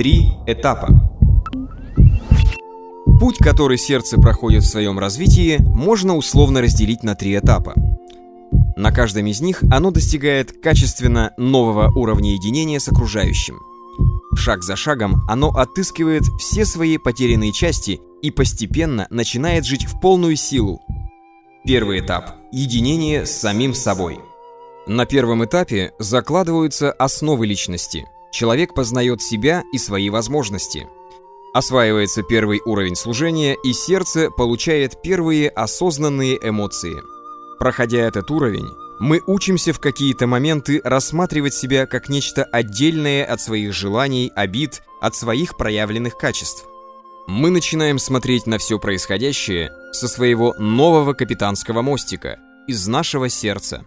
Три этапа. Путь, который сердце проходит в своем развитии, можно условно разделить на три этапа. На каждом из них оно достигает качественно нового уровня единения с окружающим. Шаг за шагом оно отыскивает все свои потерянные части и постепенно начинает жить в полную силу. Первый этап – единение с самим собой. На первом этапе закладываются основы личности. Человек познает себя и свои возможности. Осваивается первый уровень служения, и сердце получает первые осознанные эмоции – Проходя этот уровень, мы учимся в какие-то моменты рассматривать себя как нечто отдельное от своих желаний, обид, от своих проявленных качеств. Мы начинаем смотреть на все происходящее со своего нового капитанского мостика, из нашего сердца.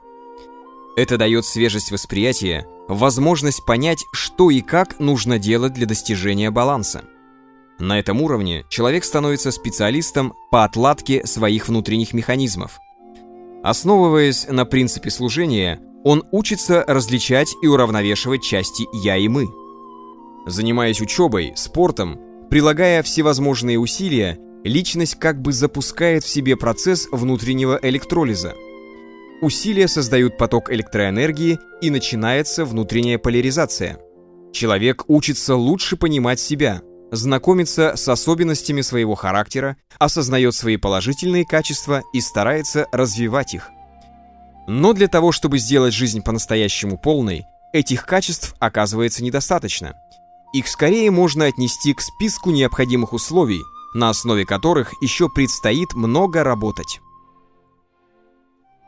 Это дает свежесть восприятия, возможность понять, что и как нужно делать для достижения баланса. На этом уровне человек становится специалистом по отладке своих внутренних механизмов – Основываясь на принципе служения, он учится различать и уравновешивать части «я» и «мы». Занимаясь учебой, спортом, прилагая всевозможные усилия, личность как бы запускает в себе процесс внутреннего электролиза. Усилия создают поток электроэнергии и начинается внутренняя поляризация. Человек учится лучше понимать себя – знакомится с особенностями своего характера, осознает свои положительные качества и старается развивать их. Но для того, чтобы сделать жизнь по-настоящему полной, этих качеств оказывается недостаточно. Их скорее можно отнести к списку необходимых условий, на основе которых еще предстоит много работать.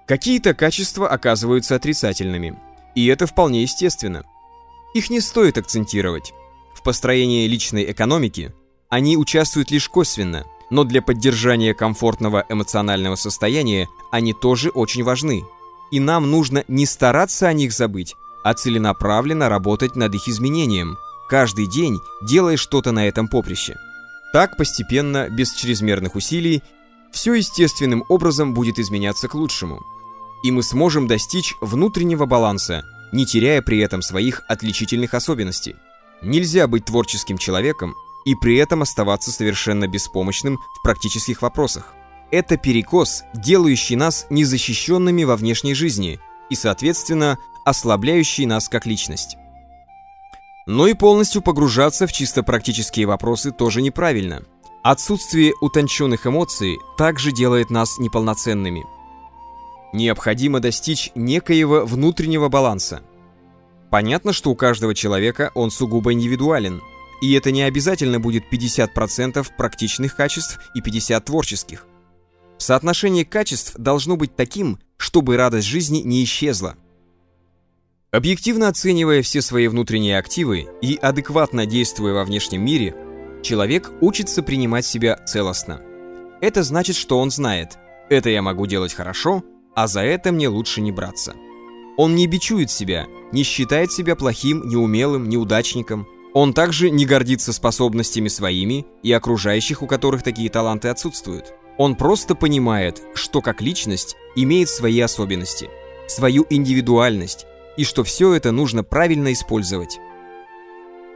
Какие-то качества оказываются отрицательными, и это вполне естественно. Их не стоит акцентировать построении личной экономики они участвуют лишь косвенно, но для поддержания комфортного эмоционального состояния они тоже очень важны. И нам нужно не стараться о них забыть, а целенаправленно работать над их изменением, каждый день делая что-то на этом поприще. Так постепенно, без чрезмерных усилий, все естественным образом будет изменяться к лучшему. И мы сможем достичь внутреннего баланса, не теряя при этом своих отличительных особенностей. Нельзя быть творческим человеком и при этом оставаться совершенно беспомощным в практических вопросах. Это перекос, делающий нас незащищенными во внешней жизни и, соответственно, ослабляющий нас как личность. Но и полностью погружаться в чисто практические вопросы тоже неправильно. Отсутствие утонченных эмоций также делает нас неполноценными. Необходимо достичь некоего внутреннего баланса – Понятно, что у каждого человека он сугубо индивидуален, и это не обязательно будет 50% практичных качеств и 50 творческих. Соотношение качеств должно быть таким, чтобы радость жизни не исчезла. Объективно оценивая все свои внутренние активы и адекватно действуя во внешнем мире, человек учится принимать себя целостно. Это значит, что он знает, это я могу делать хорошо, а за это мне лучше не браться. Он не бичует себя, не считает себя плохим, неумелым, неудачником. Он также не гордится способностями своими и окружающих, у которых такие таланты отсутствуют. Он просто понимает, что как личность имеет свои особенности, свою индивидуальность, и что все это нужно правильно использовать.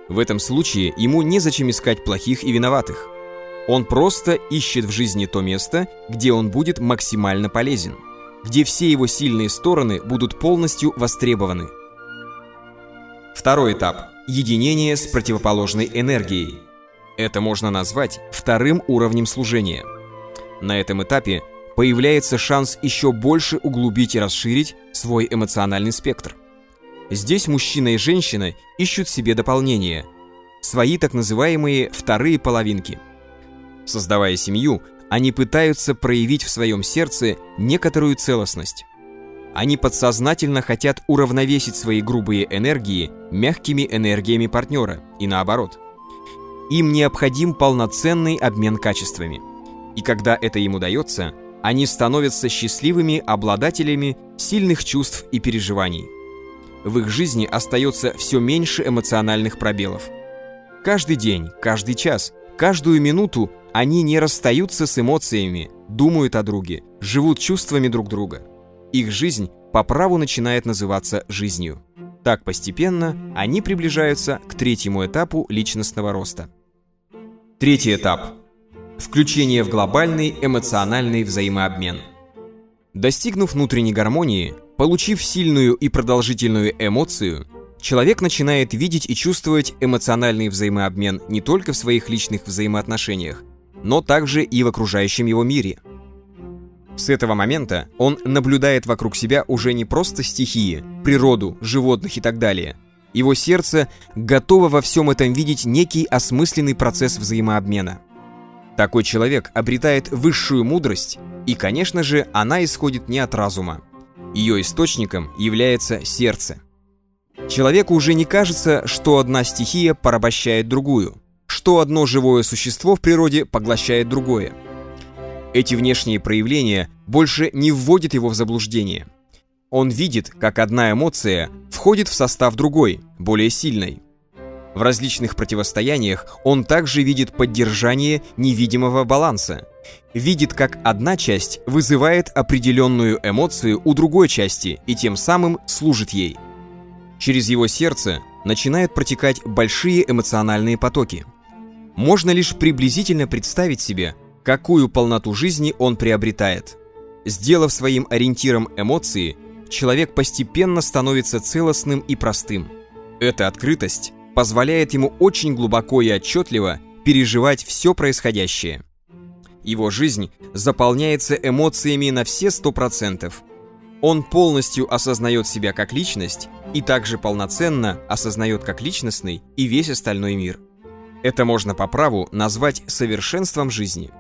В этом случае ему незачем искать плохих и виноватых. Он просто ищет в жизни то место, где он будет максимально полезен где все его сильные стороны будут полностью востребованы. Второй этап – единение с противоположной энергией. Это можно назвать вторым уровнем служения. На этом этапе появляется шанс еще больше углубить и расширить свой эмоциональный спектр. Здесь мужчина и женщина ищут себе дополнение, свои так называемые вторые половинки. Создавая семью, они пытаются проявить в своем сердце некоторую целостность. Они подсознательно хотят уравновесить свои грубые энергии мягкими энергиями партнера и наоборот. Им необходим полноценный обмен качествами. И когда это им удается, они становятся счастливыми обладателями сильных чувств и переживаний. В их жизни остается все меньше эмоциональных пробелов. Каждый день, каждый час, каждую минуту они не расстаются с эмоциями, думают о друге, живут чувствами друг друга. Их жизнь по праву начинает называться жизнью. Так постепенно они приближаются к третьему этапу личностного роста. Третий этап. Включение в глобальный эмоциональный взаимообмен. Достигнув внутренней гармонии, получив сильную и продолжительную эмоцию, человек начинает видеть и чувствовать эмоциональный взаимообмен не только в своих личных взаимоотношениях, но также и в окружающем его мире. С этого момента он наблюдает вокруг себя уже не просто стихии, природу, животных и так далее. Его сердце готово во всем этом видеть некий осмысленный процесс взаимообмена. Такой человек обретает высшую мудрость, и, конечно же, она исходит не от разума. Ее источником является сердце. Человеку уже не кажется, что одна стихия порабощает другую – что одно живое существо в природе поглощает другое. Эти внешние проявления больше не вводят его в заблуждение. Он видит, как одна эмоция входит в состав другой, более сильной. В различных противостояниях он также видит поддержание невидимого баланса. Видит, как одна часть вызывает определенную эмоцию у другой части и тем самым служит ей. Через его сердце начинают протекать большие эмоциональные потоки – можно лишь приблизительно представить себе, какую полноту жизни он приобретает. Сделав своим ориентиром эмоции, человек постепенно становится целостным и простым. Эта открытость позволяет ему очень глубоко и отчетливо переживать все происходящее. Его жизнь заполняется эмоциями на все сто процентов. Он полностью осознает себя как личность и также полноценно осознает как личностный и весь остальной мир. Это можно по праву назвать совершенством жизни –